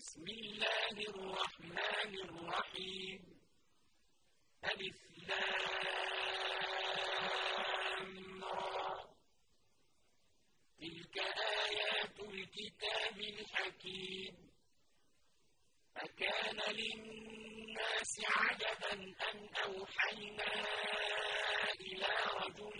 بسم الله الرحمن الرحيم. ألف لام تلك آيات الكتاب الحكيم. أكان للناس عجبا أن أوحينا إلى رجل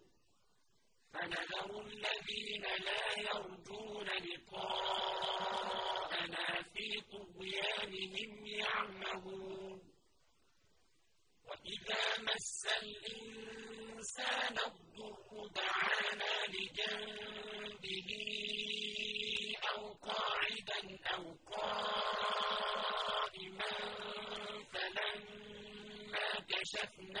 فنذر الذين لا يرجون لقاءنا في طغيانهم يعمهون وإذا مس الإنسان الضر دعانا لجنبه أو قاعدا أو قائما فلما كشفنا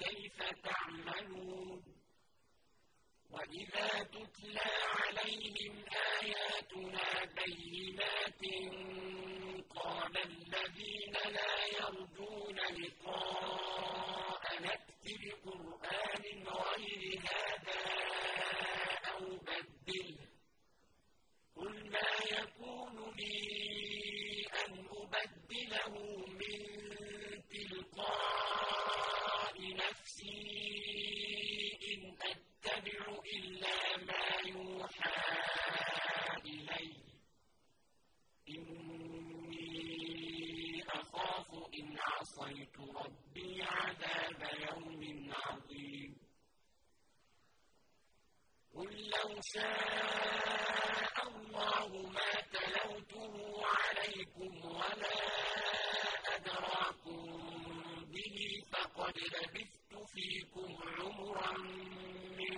كيف تعملون وإذا تتلى عليهم آياتنا بينات قال الذين لا يرجون لقاء نأت بقرآن غير هذا أو بدله قل ما يكون لي أن أبدله من تلقاء نفسي إن أتبع إلا ما يوحى إلي إني أخاف إن عصيت ربي عذاب يوم عظيم. قل لو شاء الله ما تلوته عليكم ولا أدراكم به فقد لبثت فيكم عمرا من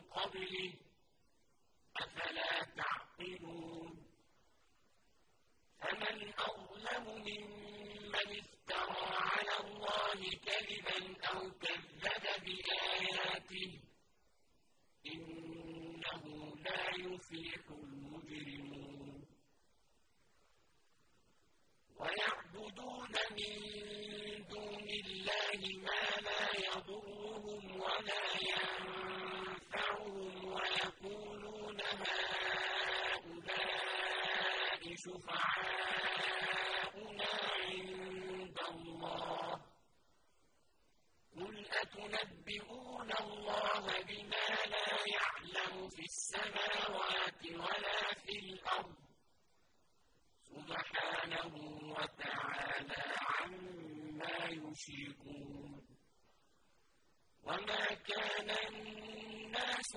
قبله أفلا تعقلون فمن أظلم ممن افترى على الله كذبا أو كذب بآياته إنه لا يفلح المجرمون ويعبدون من دون الله ما لا يضرهم ولا ينفعهم ويقولون هؤلاء شفعاؤنا عند الله قل أتنبئون الله بما لا يعلم في السماوات ولا في الأرض سبحانه وتعالى عما يشركون وما كان الناس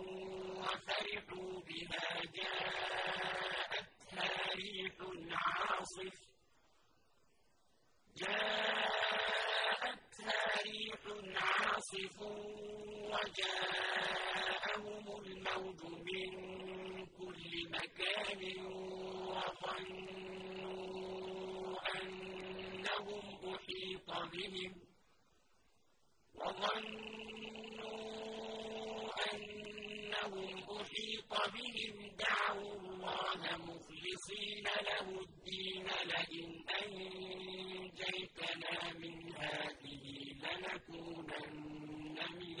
عاصف وجاءهم الموج من كل مكان وظنوا أنهم أحيط بهم وظنوا أنهم أحيط بهم دعوا الله مخلصين له الدين لئن أنجيتنا من هذه لنكونن من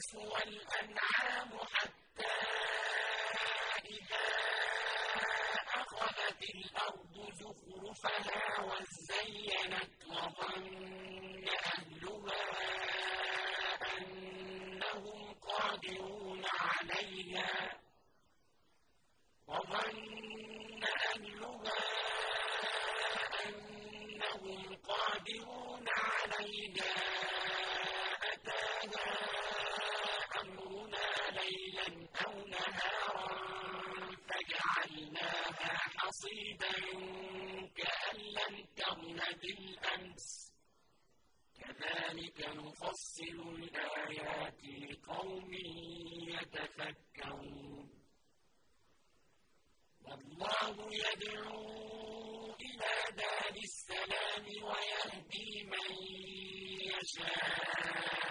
والأنعام حتى إذا أخذت الأرض زخرفها وزينت وظن أهلها أنهم قادرون عليها وظن أهلها أنهم قادرون علينا أتانا أمرنا ليلا أو نهارا فجعلناها حصيدا كأن لم تغن بالأمس. كذلك نفصل الآيات لقوم يتفكرون. والله يدعو إلى دار السلام ويهدي من يشاء.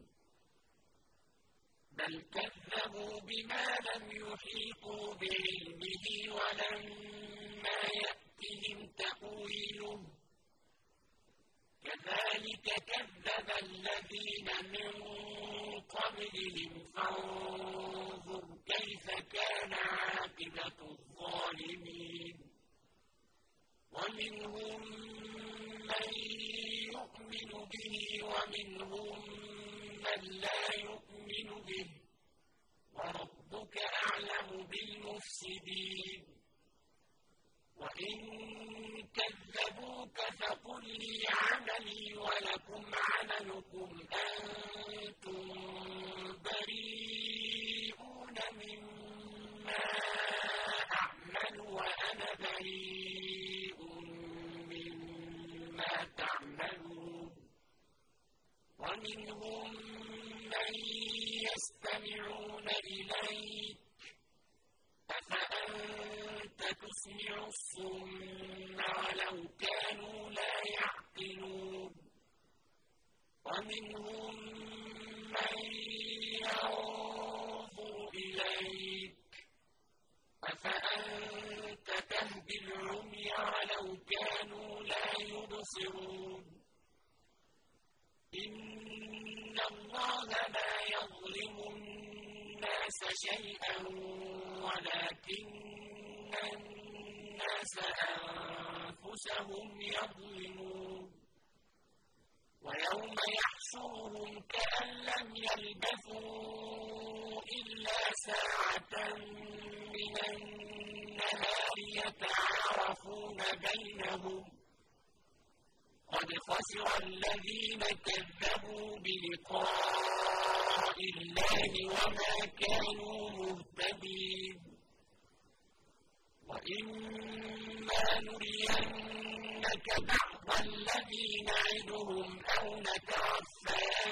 بَلْ كَذَّبُوا بِمَا لَمْ يُحِيطُوا بِعِلْمِهِ وَلَمَّا يَأْتِهِمْ تَأْوِيلُهُ ۚ كَذَٰلِكَ كَذَّبَ الَّذِينَ مِن قَبْلِهِمْ فَانظُرْ كَيْفَ كَانَ عَاقِبَةُ الظَّالِمِينَ وَمِنْهُم مَّن يُؤْمِنُ بِهِ وَمِنْهُم مَّن لَّا يُؤْمِنُ بِهِ ۚ. وَرَبُّكَ أَعْلَمُ بِالْمُفْسِدِينَ. وَإِن كَذَّبُوكَ فَقُل لِّي عَمَلِي وَلَكُمْ عَمَلُكُمْ أَنتُم بَرِيئُونَ مِمَّا أَعْمَلُ وَأَنَا بَرِيءٌ مِّمَّا تَعْمَلُونَ وَمِنْهُم مَّن يَسْتَمِعُونَ إِلَيْكَ ۚ أَفَأَنتَ تُسْمِعُ الصُّمَّ وَلَوْ كَانُوا لَا يَعْقِلُونَ وَمِنْهُم مَّن يَنظُرُ إِلَيْكَ ۚ أَفَأَنتَ تَهْدِي الْعُمْيَ وَلَوْ كَانُوا لَا يُبْصِرُونَ إِنَّ اللَّهَ لَا يَظْلِمُ النَّاسَ شَيْئًا وَلَٰكِنَّ النَّاسَ أَنفُسَهُمْ يَظْلِمُونَ وَيَوْمَ يَحْشُرُهُمْ كَأَن لَّمْ يَلْبَثُوا إِلَّا سَاعَةً مِّنَ النَّهَارِ يَتَعَارَفُونَ بَيْنَهُمْ ۚ قَدْ خَسِرَ الَّذِينَ كَذَّبُوا بِلِقَاءِ اللَّهِ وَمَا كَانُوا مُهْتَدِينَ. وَإِمَّا نُرِيَنَّكَ بَعْضَ الَّذِي نَعِدُهُمْ أَوْ نَتَوَفَّيَنَّكَ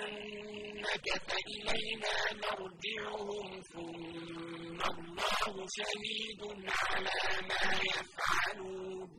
فَإِلَيْنَا مَرْجِعُهُمْ. ثُمَّ اللَّهُ شَهِيدٌ عَلَىٰ مَا يَفْعَلُونَ.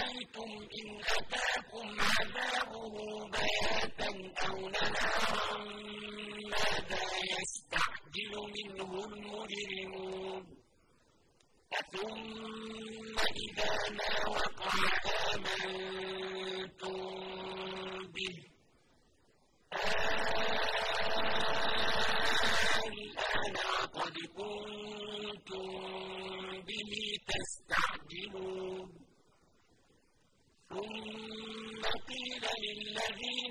إِنْ أَتَاكُمْ عَذَابُهُ بَيَاتًا أَوْ نَهَارًا مَّاذَا يَسْتَعْجِلُ مِنْهُ الْمُجْرِمُونَ أَثُمَّ إِذَا مَا وَقَعَ آمَنتُم بِهِ آلْآنَ وَقَدْ كُنتُم بِهِ تَسْتَعْجِلُونَ ثُمَّ قِيلَ لِلَّذِينَ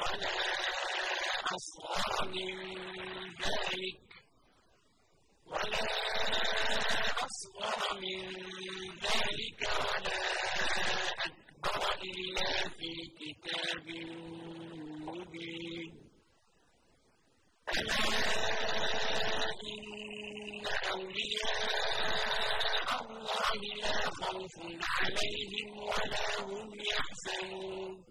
ولا أصغر من ذلك ولا أصغر من ذلك ولا أكبر إلا في كتاب مبين ألا إن أولياء الله لا خوف عليهم ولا هم يحزنون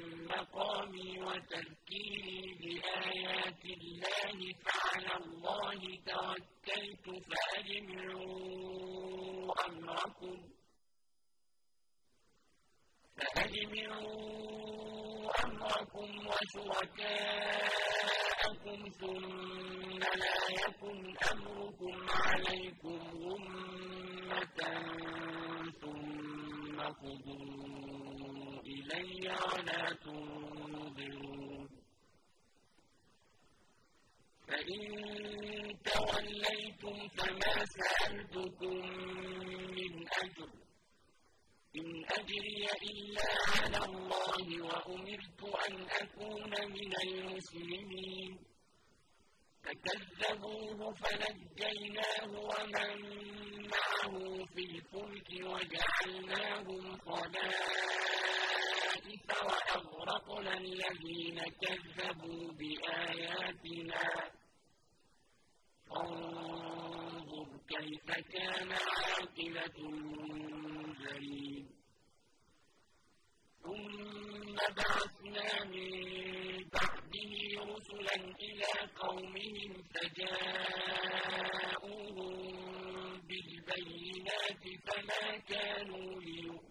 مقامي وتذكيري بآيات الله فعلى الله توكلت فأجمعوا أمركم. فأجمعوا أمركم وشركاءكم ثم لا يكن أمركم عليكم غمة ثم قضوا إلي ولا تنظرون. فإن توليتم فما سألتكم من أجر. إن أجري إلا على الله وأمرت أن أكون من المسلمين. فكذبوه فنجيناه ومن معه في الفلك وجعلناهم خلائف وأغرقنا الذين كذبوا بآياتنا. فانظر كيف كان عاقبة المنذرين. ثم بعثنا من بعده رسلا إلى قومهم فجاءوهم بالبينات فما كانوا ليؤمنوا.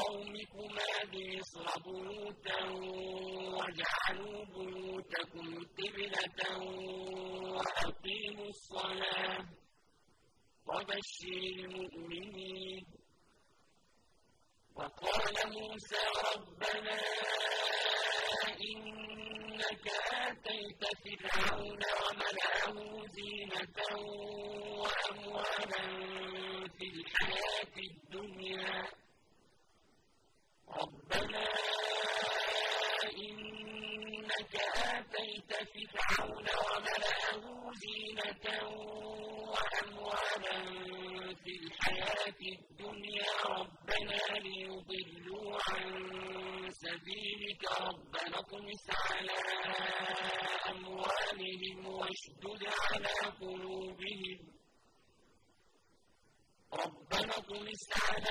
لقومكما بمصر بيوتا واجعلوا بيوتكم قبلة وأقيموا الصلاة وبشر المؤمنين. وقال موسى ربنا إنك آتيت فرعون وملأه زينة وأموالا في الحياة الدنيا. ربنا إنك آتيت فرعون وملأه زينة وأموالا في الحياة الدنيا. ربنا ليضلوا عن سبيلك. ربنا اطمس على أموالهم واشدد على قلوبهم. ربنا اطمس على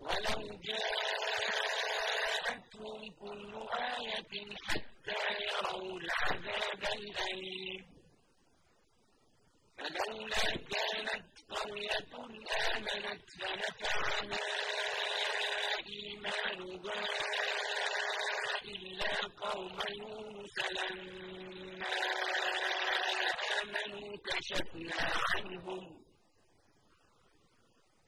ولو جاءتهم كل آية حتى يروا العذاب الأليم. فلولا كانت قرية آمنت فنفعنا إيمانها إلا قوم يونس لما آمنوا كشفنا عنهم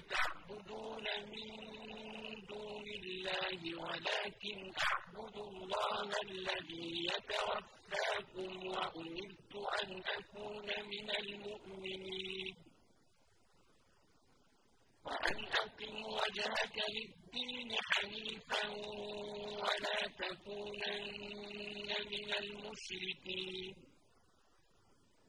تعبدون من دون الله ولكن أعبد الله الذي يتوفاكم وأمرت أن أكون من المؤمنين. وأن أقم وجهك للدين حنيفا ولا تكونن من المشركين.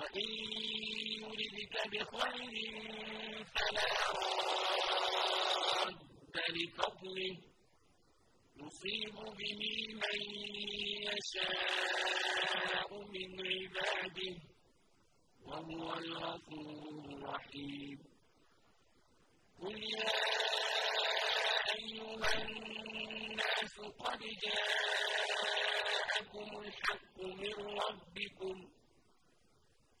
وإن يردك بخير فلا راد لفضله. يصيب به من يشاء من عباده وهو الغفور الرحيم. قل يا أيها الناس قد جاءكم الحق من ربكم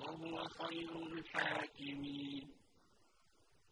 وهو خير الحاكمين.